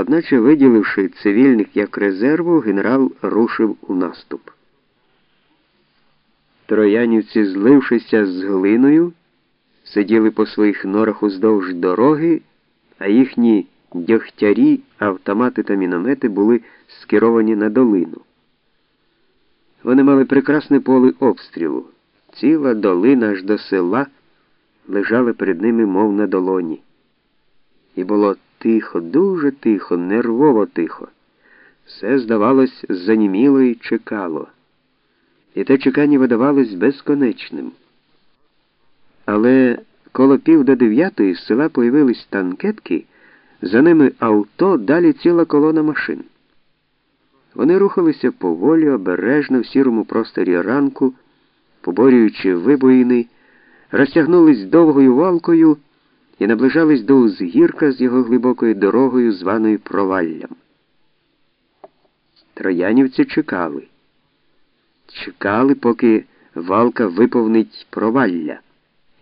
Одначе, виділивши цивільних як резерву, генерал рушив у наступ. Троянівці, злившися з глиною, сиділи по своїх норах уздовж дороги, а їхні дьогтярі, автомати та міномети були скеровані на долину. Вони мали прекрасне поле обстрілу. Ціла долина аж до села лежала перед ними, мов на долоні. І було тихо, дуже тихо, нервово тихо. Все, здавалось, заніміло і чекало. І те чекання видавалось безконечним. Але коло пів до дев'ятої з села появились танкетки, за ними авто, далі ціла колона машин. Вони рухалися поволі, обережно в сірому просторі ранку, поборюючи вибоїни, розтягнулись довгою валкою і наближались до узгірка з його глибокою дорогою, званою проваллям. Троянівці чекали. Чекали, поки валка виповнить провалля.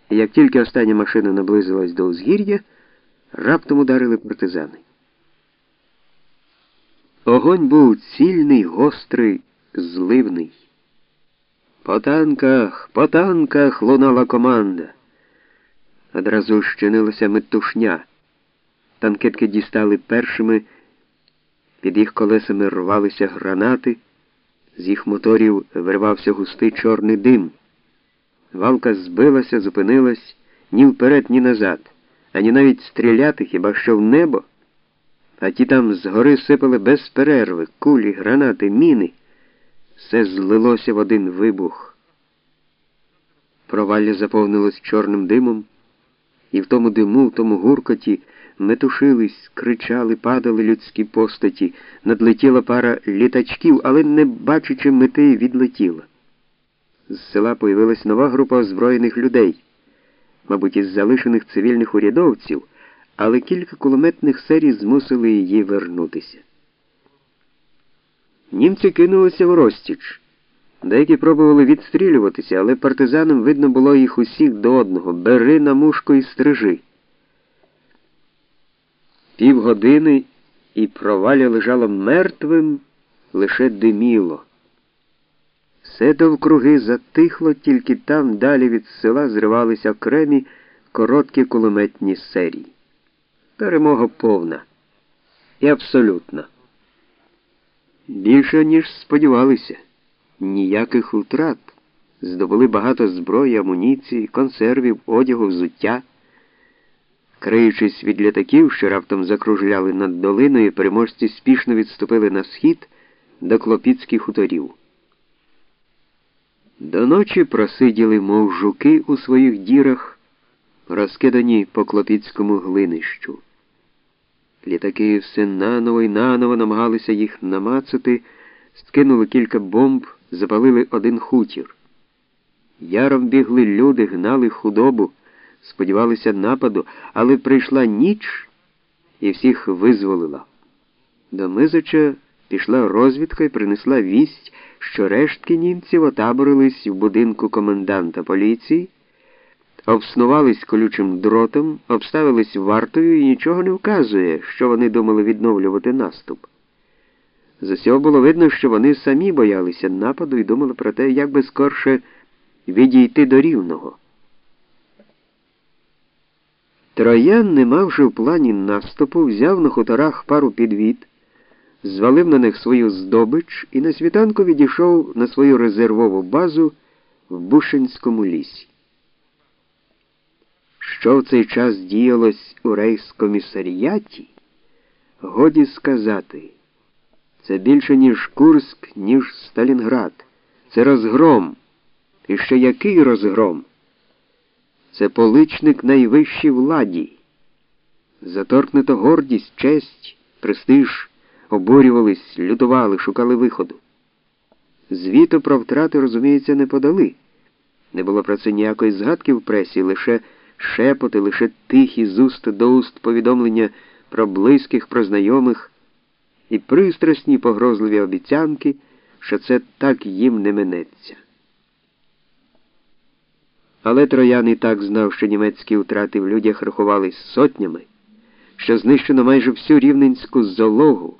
І як тільки остання машина наблизилась до узгір'я, раптом ударили партизани. Огонь був цільний, гострий, зливний. По танках, по танках лунала команда. Одразу щинилася метушня. Танкетки дістали першими, під їх колесами рвалися гранати, з їх моторів вирвався густий чорний дим. Валка збилася, зупинилась ні вперед, ні назад, ані навіть стріляти хіба що в небо. А ті там згори сипали без перерви, кулі, гранати, міни. Все злилося в один вибух. Провалля заповнилось чорним димом, і в тому диму, в тому гуркоті метушились, кричали, падали людські постаті, надлетіла пара літачків, але, не бачачи мети, відлетіла. З села появилась нова група озброєних людей, мабуть, із залишених цивільних урядовців але кілька кулеметних серій змусили її вернутися. Німці кинулися в розтіч. Деякі пробували відстрілюватися, але партизанам видно було їх усіх до одного бери на мушку і стрижи. Півгодини і проваля лежало мертвим, лише диміло. Все довкруги затихло, тільки там далі від села зривалися окремі короткі кулеметні серії. Перемога повна і абсолютна. Більше, ніж сподівалися, ніяких втрат. Здобули багато зброї, амуніції, консервів, одягу, взуття. Криючись від літаків, що раптом закружляли над долиною, переможці спішно відступили на схід до клопіцьких хуторів. До ночі просиділи, мов жуки у своїх дірах, розкидані по клопіцькому глинищу. Літаки все наново і наново намагалися їх намацати, скинули кілька бомб, запалили один хутір. Яром бігли люди, гнали худобу, сподівалися нападу, але прийшла ніч і всіх визволила. До Мизоча пішла розвідка і принесла вість, що рештки німців отаборились в будинку коменданта поліції обснувались колючим дротом, обставились вартою і нічого не вказує, що вони думали відновлювати наступ. З усього було видно, що вони самі боялися нападу і думали про те, як би скорше відійти до рівного. Троян, не мавши в плані наступу, взяв на хуторах пару підвід, звалив на них свою здобич і на світанку відійшов на свою резервову базу в Бушинському лісі. Що в цей час діялось у рейскомісаріаті, годі сказати. Це більше, ніж Курск, ніж Сталінград. Це розгром. І ще який розгром? Це поличник найвищій владі. Заторкнута гордість, честь, престиж, обурювались, лютували, шукали виходу. Звіту про втрати, розуміється, не подали. Не було про це ніякої згадки в пресі, лише шепоти, лише тихі з уст до уст повідомлення про близьких, про знайомих і пристрасні погрозливі обіцянки, що це так їм не минеться. Але троян і так знав, що німецькі втрати в людях рахувались сотнями, що знищено майже всю рівненську зологу.